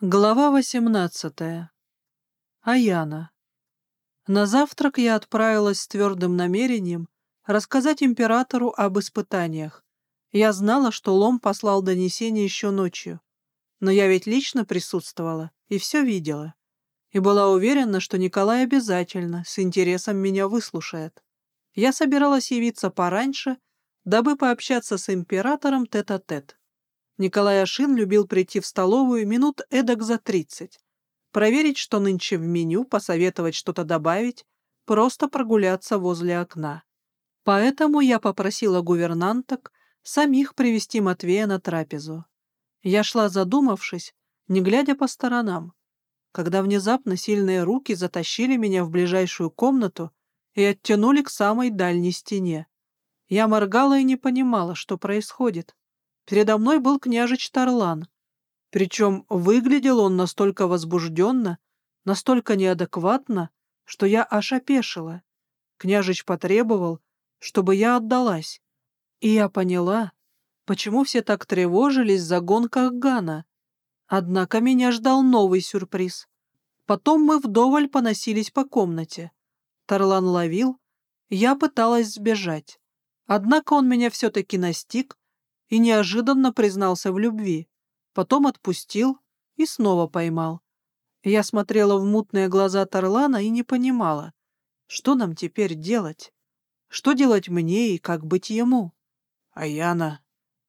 Глава 18. Аяна. На завтрак я отправилась с твердым намерением рассказать императору об испытаниях. Я знала, что Лом послал донесение еще ночью. Но я ведь лично присутствовала и все видела. И была уверена, что Николай обязательно, с интересом меня выслушает. Я собиралась явиться пораньше, дабы пообщаться с императором тет-а-тет. -тет. Николай Ашин любил прийти в столовую минут эдак за тридцать, проверить, что нынче в меню, посоветовать что-то добавить, просто прогуляться возле окна. Поэтому я попросила гувернанток самих привести Матвея на трапезу. Я шла задумавшись, не глядя по сторонам, когда внезапно сильные руки затащили меня в ближайшую комнату и оттянули к самой дальней стене. Я моргала и не понимала, что происходит. Передо мной был княжич Тарлан. Причем выглядел он настолько возбужденно, настолько неадекватно, что я аж опешила. Княжич потребовал, чтобы я отдалась. И я поняла, почему все так тревожились за гонках Гана. Однако меня ждал новый сюрприз. Потом мы вдоволь поносились по комнате. Тарлан ловил, я пыталась сбежать. Однако он меня все-таки настиг, и неожиданно признался в любви, потом отпустил и снова поймал. Я смотрела в мутные глаза Тарлана и не понимала, что нам теперь делать? Что делать мне и как быть ему? Аяна.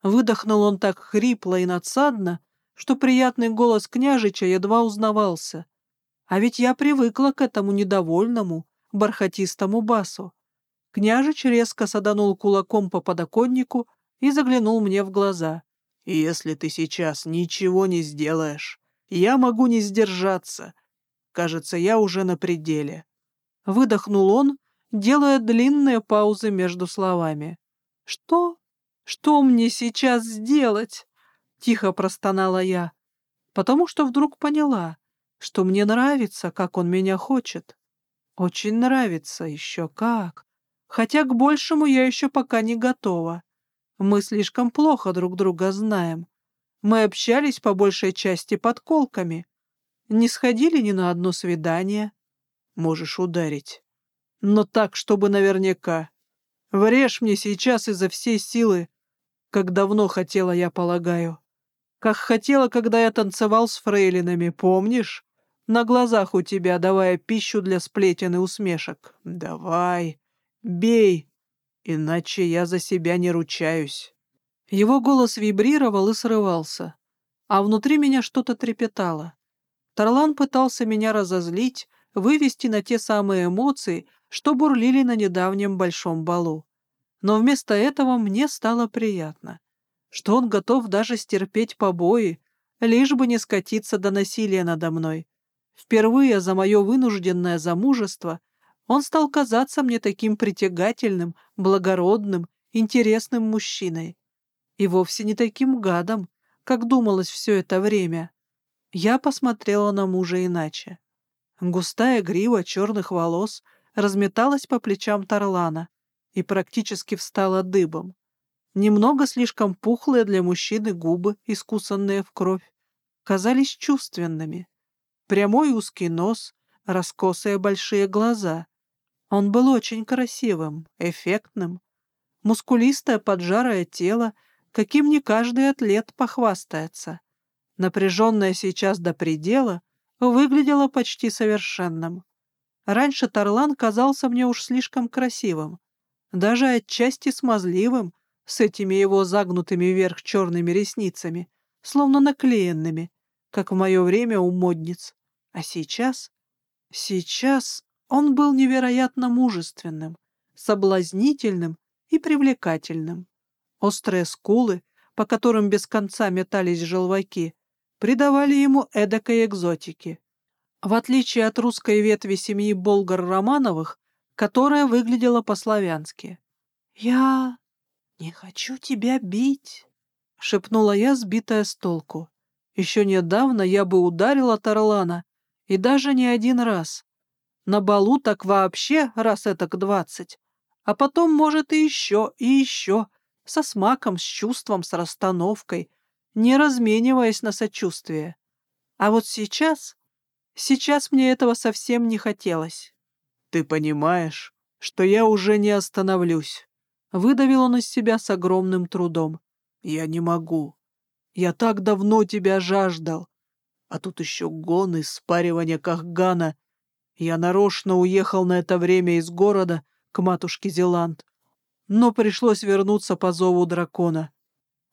Выдохнул он так хрипло и надсадно, что приятный голос княжича едва узнавался. А ведь я привыкла к этому недовольному, бархатистому басу. Княжич резко саданул кулаком по подоконнику, и заглянул мне в глаза. «Если ты сейчас ничего не сделаешь, я могу не сдержаться. Кажется, я уже на пределе». Выдохнул он, делая длинные паузы между словами. «Что? Что мне сейчас сделать?» — тихо простонала я, потому что вдруг поняла, что мне нравится, как он меня хочет. Очень нравится, еще как. Хотя к большему я еще пока не готова. Мы слишком плохо друг друга знаем. Мы общались по большей части подколками. Не сходили ни на одно свидание. Можешь ударить. Но так, чтобы наверняка. Врежь мне сейчас изо всей силы, как давно хотела я, полагаю. Как хотела, когда я танцевал с фрейлинами, помнишь? На глазах у тебя, давая пищу для сплетен и усмешек. Давай, бей, Иначе я за себя не ручаюсь. Его голос вибрировал и срывался, а внутри меня что-то трепетало. Тарлан пытался меня разозлить, вывести на те самые эмоции, что бурлили на недавнем большом балу. Но вместо этого мне стало приятно, что он готов даже стерпеть побои, лишь бы не скатиться до насилия надо мной. Впервые за мое вынужденное замужество он стал казаться мне таким притягательным, благородным, интересным мужчиной. И вовсе не таким гадом, как думалось все это время. Я посмотрела на мужа иначе. Густая грива черных волос разметалась по плечам Тарлана и практически встала дыбом. Немного слишком пухлые для мужчины губы, искусанные в кровь, казались чувственными. Прямой узкий нос, раскосые большие глаза, он был очень красивым, эффектным. Мускулистое поджарое тело, каким не каждый атлет похвастается. Напряженное сейчас до предела, выглядело почти совершенным. Раньше Тарлан казался мне уж слишком красивым, даже отчасти смазливым, с этими его загнутыми вверх черными ресницами, словно наклеенными, как в мое время у модниц. А сейчас... Сейчас он был невероятно мужественным, соблазнительным и привлекательным. Острые скулы, по которым без конца метались желваки, придавали ему эдакой экзотики. В отличие от русской ветви семьи Болгар-Романовых, которая выглядела по-славянски. «Я не хочу тебя бить», — шепнула я, сбитая с толку. Еще недавно я бы ударила Тарлана, и даже не один раз. На балу так вообще раз это к двадцать. А потом, может, и еще, и еще, со смаком, с чувством, с расстановкой, не размениваясь на сочувствие. А вот сейчас... Сейчас мне этого совсем не хотелось. «Ты понимаешь, что я уже не остановлюсь?» Выдавил он из себя с огромным трудом. «Я не могу. Я так давно тебя жаждал. А тут еще гоны, спаривание Кахгана. Я нарочно уехал на это время из города к матушке Зеланд, но пришлось вернуться по зову дракона.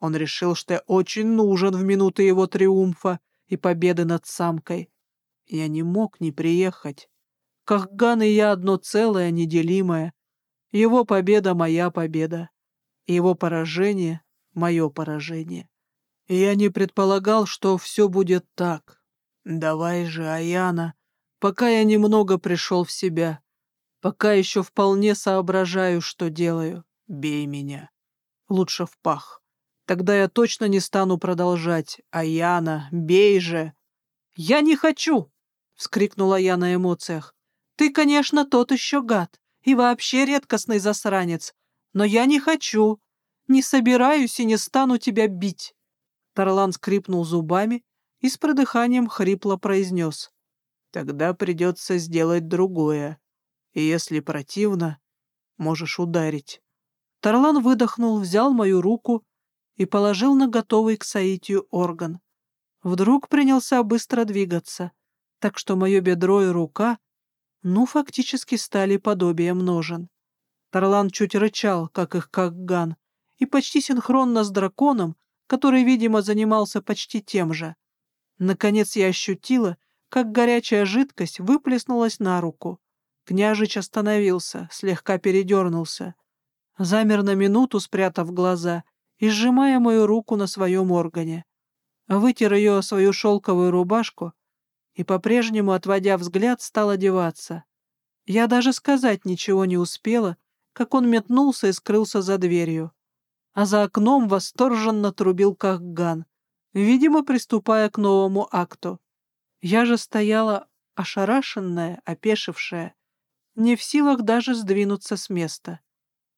Он решил, что я очень нужен в минуты его триумфа и победы над самкой. Я не мог не приехать. Кахган и я одно целое, неделимое. Его победа — моя победа. Его поражение — мое поражение. Я не предполагал, что все будет так. Давай же, Аяна, пока я немного пришел в себя, пока еще вполне соображаю, что делаю, бей меня. Лучше в пах. Тогда я точно не стану продолжать. Аяна, бей же. Я не хочу! — вскрикнула я на эмоциях. Ты, конечно, тот еще гад и вообще редкостный засранец, но я не хочу, не собираюсь и не стану тебя бить. Тарлан скрипнул зубами и с продыханием хрипло произнес. Тогда придется сделать другое, и если противно, можешь ударить. Тарлан выдохнул, взял мою руку и положил на готовый к соитию орган. Вдруг принялся быстро двигаться, так что мое бедро и рука ну, фактически стали подобием ножен. Тарлан чуть рычал, как их Кагган, и почти синхронно с драконом, который, видимо, занимался почти тем же. Наконец я ощутила, как горячая жидкость выплеснулась на руку. Княжич остановился, слегка передернулся. Замер на минуту, спрятав глаза, и сжимая мою руку на своем органе. Вытер ее о свою шелковую рубашку и, по-прежнему, отводя взгляд, стал одеваться. Я даже сказать ничего не успела, как он метнулся и скрылся за дверью. А за окном восторженно трубил Кахган, видимо, приступая к новому акту. Я же стояла ошарашенная, опешившая, не в силах даже сдвинуться с места.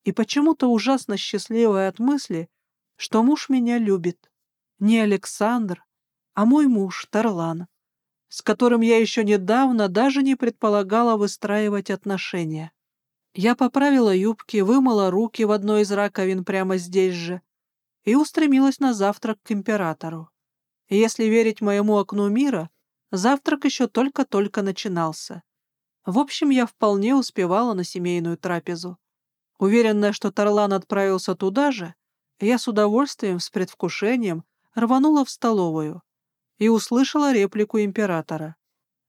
И почему-то ужасно счастливая от мысли, что муж меня любит. Не Александр, а мой муж Тарлан с которым я еще недавно даже не предполагала выстраивать отношения. Я поправила юбки, вымыла руки в одной из раковин прямо здесь же и устремилась на завтрак к императору. если верить моему окну мира, завтрак еще только-только начинался. В общем, я вполне успевала на семейную трапезу. Уверенная, что Тарлан отправился туда же, я с удовольствием, с предвкушением рванула в столовую и услышала реплику императора.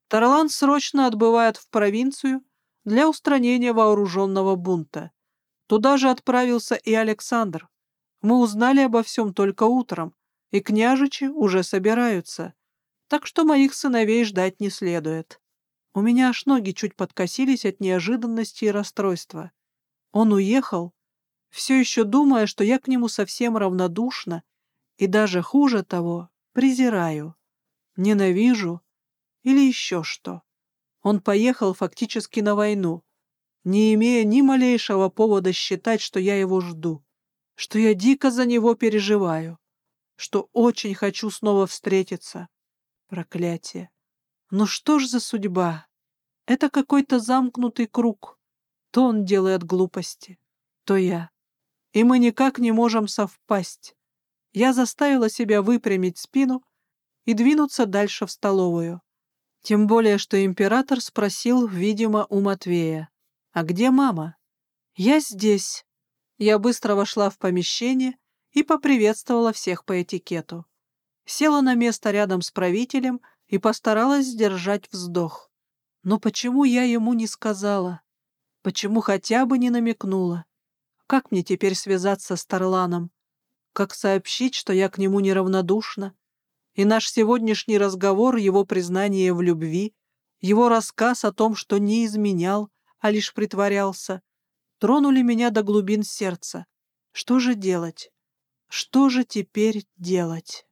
Тарлан срочно отбывает в провинцию для устранения вооруженного бунта. Туда же отправился и Александр. Мы узнали обо всем только утром, и княжичи уже собираются, так что моих сыновей ждать не следует. У меня аж ноги чуть подкосились от неожиданности и расстройства. Он уехал, все еще думая, что я к нему совсем равнодушна и даже хуже того, презираю ненавижу или еще что. Он поехал фактически на войну, не имея ни малейшего повода считать, что я его жду, что я дико за него переживаю, что очень хочу снова встретиться. Проклятие. Ну что ж за судьба? Это какой-то замкнутый круг. То он делает глупости, то я. И мы никак не можем совпасть. Я заставила себя выпрямить спину и двинуться дальше в столовую. Тем более, что император спросил, видимо, у Матвея, «А где мама?» «Я здесь». Я быстро вошла в помещение и поприветствовала всех по этикету. Села на место рядом с правителем и постаралась сдержать вздох. Но почему я ему не сказала? Почему хотя бы не намекнула? Как мне теперь связаться с Тарланом? Как сообщить, что я к нему неравнодушна? И наш сегодняшний разговор, его признание в любви, его рассказ о том, что не изменял, а лишь притворялся, тронули меня до глубин сердца. Что же делать? Что же теперь делать?